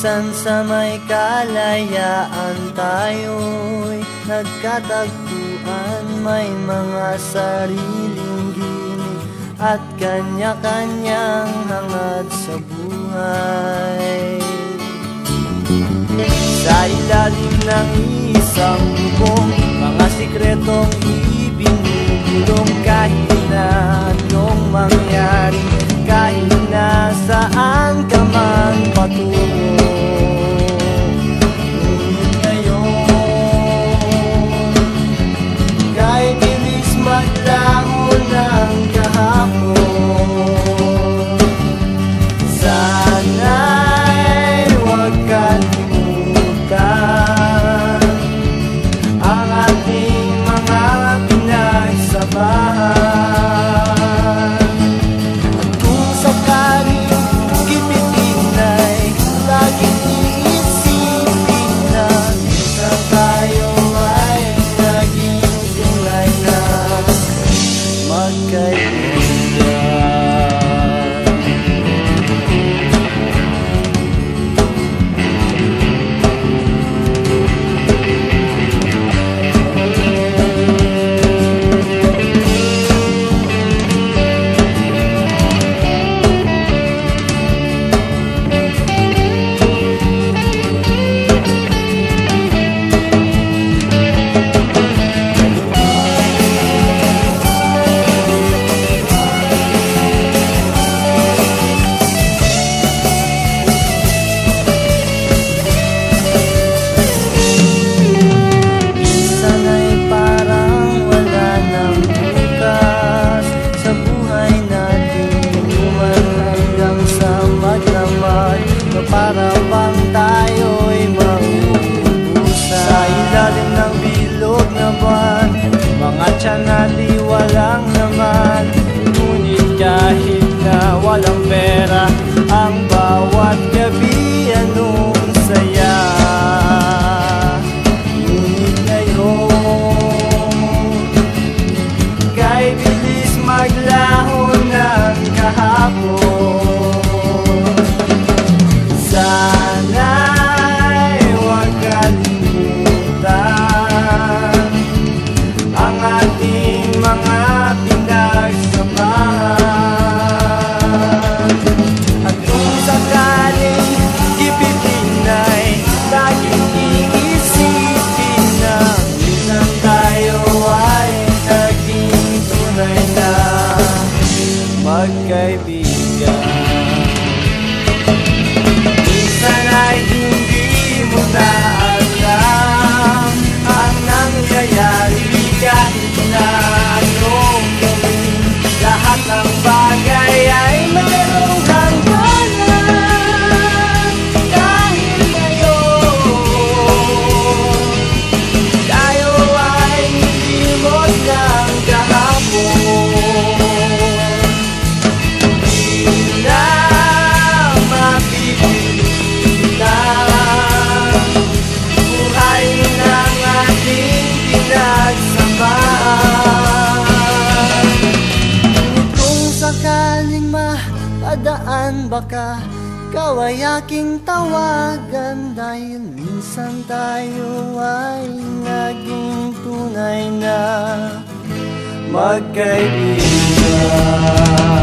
Minsan sa may kalayaan tayo'y nagkatagpuan. May mga sariling ginig at kanya-kanyang hangad sa buhay. Sa ilalim ng isang bubong, mga sikretong ibinubulong sangat 该变 dadaan baka Ikaw ay aking tawagan Dahil minsan tayo ay naging tunay na Magkaibigan.